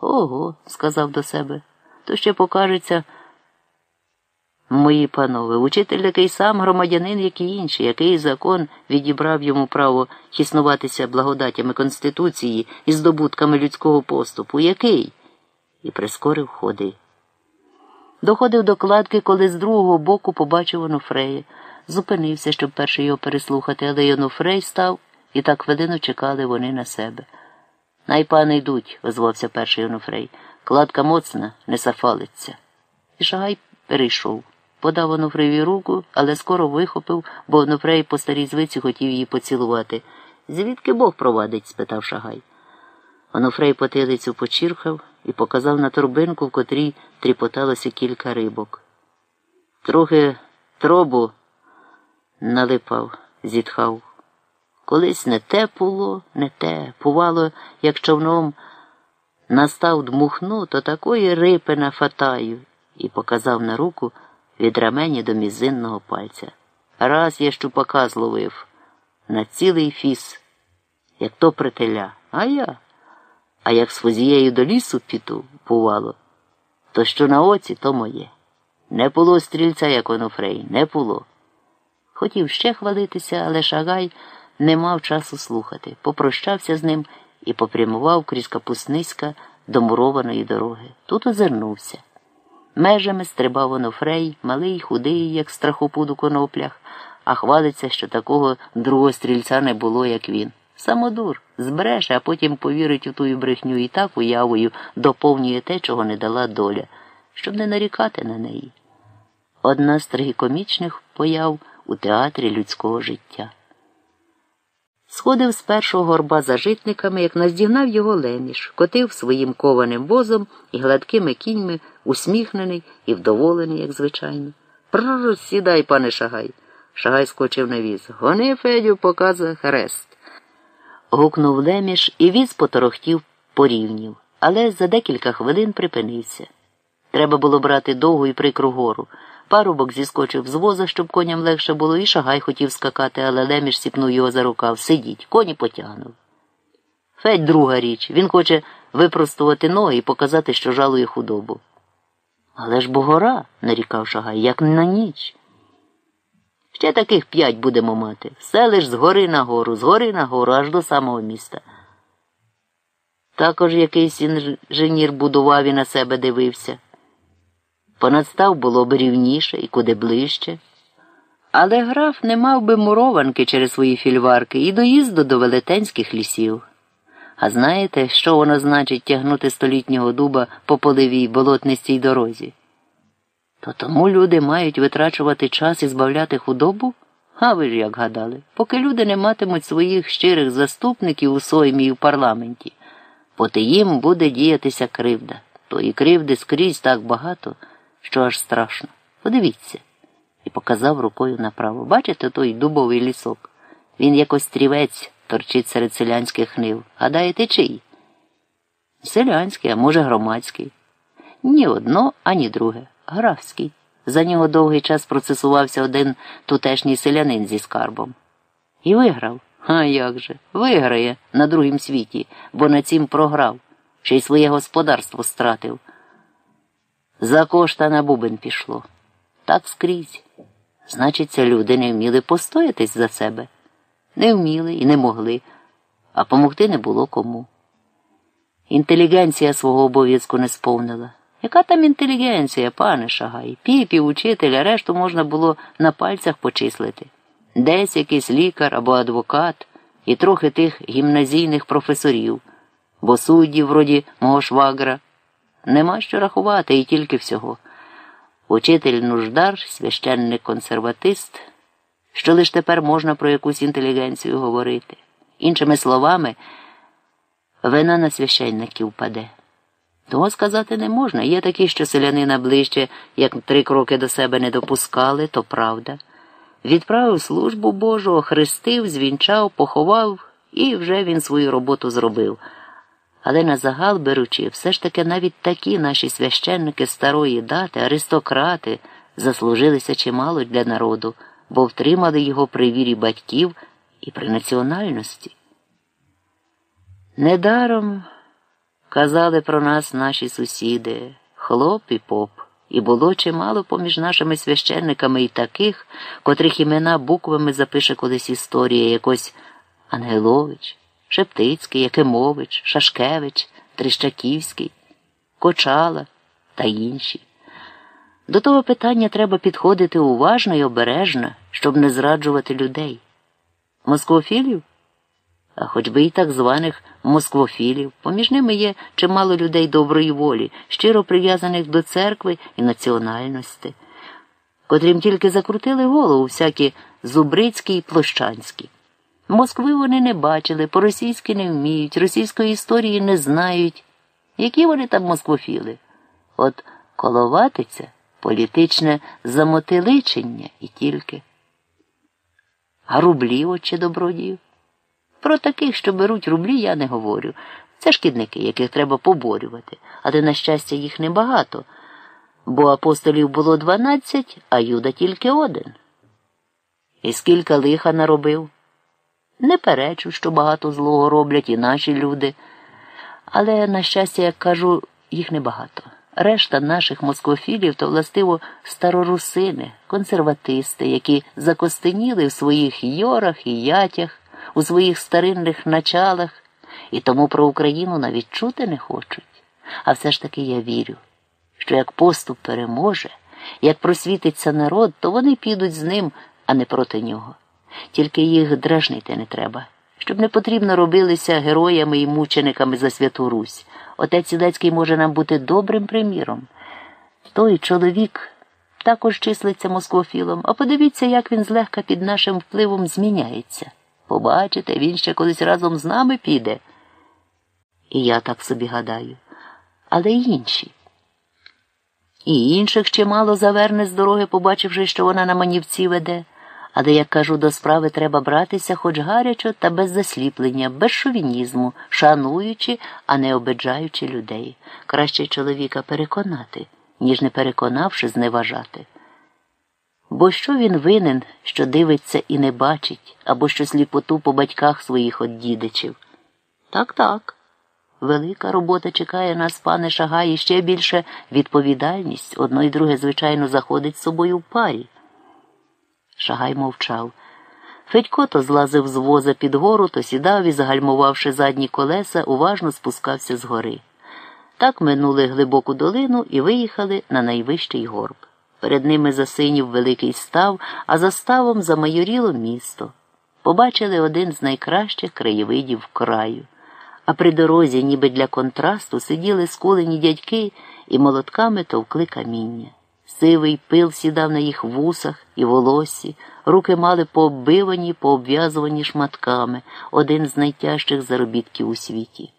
Ого, сказав до себе, то ще покажеться. Мої панове, учитель такий сам громадянин, як і інші, який закон відібрав йому право тіснуватися благодатями Конституції і здобутками людського поступу, який? І прискорив ходи. Доходив до кладки, коли з другого боку побачив Онуфрея. Зупинився, щоб перший його переслухати, але Онуфрей став, і так хвилину чекали вони на себе. Най пани йдуть, озвався перший Онуфрей. Кладка моцна, не сафалиться. І Шагай перейшов. Подав Онуфреєві руку, але скоро вихопив, бо Онуфрей по старій звиці хотів її поцілувати. Звідки Бог провадить? спитав Шагай. Онуфрей потилицю почірхав і показав на торбинку, в котрій тріпоталося кілька рибок. Трохи тробу налипав, зітхав. Колись не те було, не те. Пувало, як човном настав дмухну, то такої рипи на фатаю і показав на руку від рамені до мізинного пальця. Раз я щупака зловив на цілий фіс, як то прителя, а я. А як з фузією до лісу піду, бувало, то що на оці, то моє. Не було стрільця, як Онофрей, не було. Хотів ще хвалитися, але Шагай не мав часу слухати, попрощався з ним і попрямував крізь капусниська до мурованої дороги. Тут озирнувся. Межами стрибав Онофрей, малий, худий, як страхопуд у коноплях, а хвалиться, що такого другого стрільця не було, як він. Самодур збереше, а потім повірить у тую брехню і так уявою доповнює те, чого не дала доля, щоб не нарікати на неї. Одна з трагікомічних появ у театрі людського життя. Сходив з першого горба за житниками, як наздігнав його леміш, котив своїм кованим возом і гладкими кіньми, усміхнений і вдоволений, як звичайно. Прррр, сідай, пане Шагай. Шагай скочив на віз. Гони, Федю, показує хрест. Гукнув леміш, і віз поторохтів порівнів, але за декілька хвилин припинився. Треба було брати довгу і прикру гору. Парубок зіскочив з воза, щоб коням легше було, і шагай хотів скакати, але леміш сіпнув його за рукав. Сидіть, коні потягнув. Федь друга річ. Він хоче випростувати ноги і показати, що жалує худобу. Але ж бо гора, нарікав шагай, як на ніч. Ще таких п'ять будемо мати. Все лиш з гори на гору, з гори на гору, аж до самого міста. Також якийсь інженір будував і на себе дивився. Понадстав було б рівніше і куди ближче. Але граф не мав би мурованки через свої фільварки і доїзду до велетенських лісів. А знаєте, що воно значить тягнути столітнього дуба по поливій болотнистій дорозі? То тому люди мають витрачувати час і збавляти худобу? А ви ж як гадали, поки люди не матимуть своїх щирих заступників у соймі і в парламенті, поти їм буде діятися кривда. Тої кривди скрізь так багато що аж страшно. Подивіться. І показав рукою направо. Бачите той дубовий лісок? Він якось стрівець торчить серед селянських нив. Гадаєте, чий? Селянський, а може, громадський. Ні одно, ані друге. Графський. За нього довгий час процесувався один тутешній селянин зі скарбом. І виграв. А як же? Виграє на другім світі, бо на цім програв, ще й своє господарство стратив. За кошта на бубен пішло. Так скрізь. Значиться, люди не вміли постоятись за себе. Не вміли і не могли, а помогти не було кому. Інтелігенція свого обов'язку не сповнила. Яка там інтелігенція, пане Шагай? Піпів, учитель, а решту можна було на пальцях почислити. Десь якийсь лікар або адвокат і трохи тих гімназійних професорів, бо суддів, вроді мого швагра. Нема що рахувати і тільки всього. Учитель нуждар, священник консерватист, що лиш тепер можна про якусь інтелігенцію говорити. Іншими словами, вина на священників паде. Того сказати не можна. Є такі, що селянина ближче, як три кроки до себе не допускали, то правда. Відправив службу Божу, охрестив, звінчав, поховав, і вже він свою роботу зробив. Але на загал беручи, все ж таки навіть такі наші священники старої дати, аристократи, заслужилися чимало для народу, бо втримали його при вірі батьків і при національності. Недаром Казали про нас наші сусіди, хлоп і поп, і було чимало поміж нашими священниками і таких, котрих імена буквами запише колись історія якось Ангелович, Шептицький, Якимович, Шашкевич, Трищаківський, Кочала та інші. До того питання треба підходити уважно і обережно, щоб не зраджувати людей. Москвофілів? А хоч би і так званих москвофілів. Поміж ними є чимало людей доброї волі, щиро прив'язаних до церкви і національності, котрим тільки закрутили голову всякі зубрицькі і площанські. Москви вони не бачили, по-російськи не вміють, російської історії не знають. Які вони там москвофіли? От коловатиця політичне замотиличення і тільки. А рублі, отче добродію? Про таких, що беруть рублі, я не говорю. Це шкідники, яких треба поборювати, але, на щастя, їх небагато, бо апостолів було дванадцять, а Юда тільки один. І скільки лиха наробив? Не перечу, що багато злого роблять і наші люди, але, на щастя, як кажу, їх небагато. Решта наших москофілів то властиво старорусини, консерватисти, які закостеніли в своїх йорах і ятях, у своїх старинних началах, і тому про Україну навіть чути не хочуть. А все ж таки я вірю, що як поступ переможе, як просвітиться народ, то вони підуть з ним, а не проти нього. Тільки їх дражнити не треба, щоб не потрібно робилися героями і мучениками за святу Русь. Отець Сідецький може нам бути добрим приміром. Той чоловік також числиться москвофілом, а подивіться, як він злегка під нашим впливом зміняється. Побачите, він ще колись разом з нами піде. І я так собі гадаю. Але й інші. І інших чимало заверне з дороги, побачивши, що вона на манівці веде. Але, як кажу, до справи треба братися хоч гарячо та без засліплення, без шовінізму, шануючи, а не обиджаючи людей. Краще чоловіка переконати, ніж не переконавши, зневажати. Бо що він винен, що дивиться і не бачить, або що сліпоту по батьках своїх от дідичів? Так, так. Велика робота чекає нас, пане Шагай, і ще більше відповідальність одно й друге, звичайно, заходить з собою в парі. Шагай мовчав. Федько то злазив з воза під гору, то сідав і, загальмувавши задні колеса, уважно спускався з гори. Так минули глибоку долину і виїхали на найвищий горб. Перед ними засинів великий став, а за ставом замайоріло місто. Побачили один з найкращих краєвидів краю. А при дорозі, ніби для контрасту, сиділи скулені дядьки і молотками товкли каміння. Сивий пил сідав на їх вусах і волоссі, руки мали пооббивані, пообв'язувані шматками, один з найтяжчих заробітків у світі.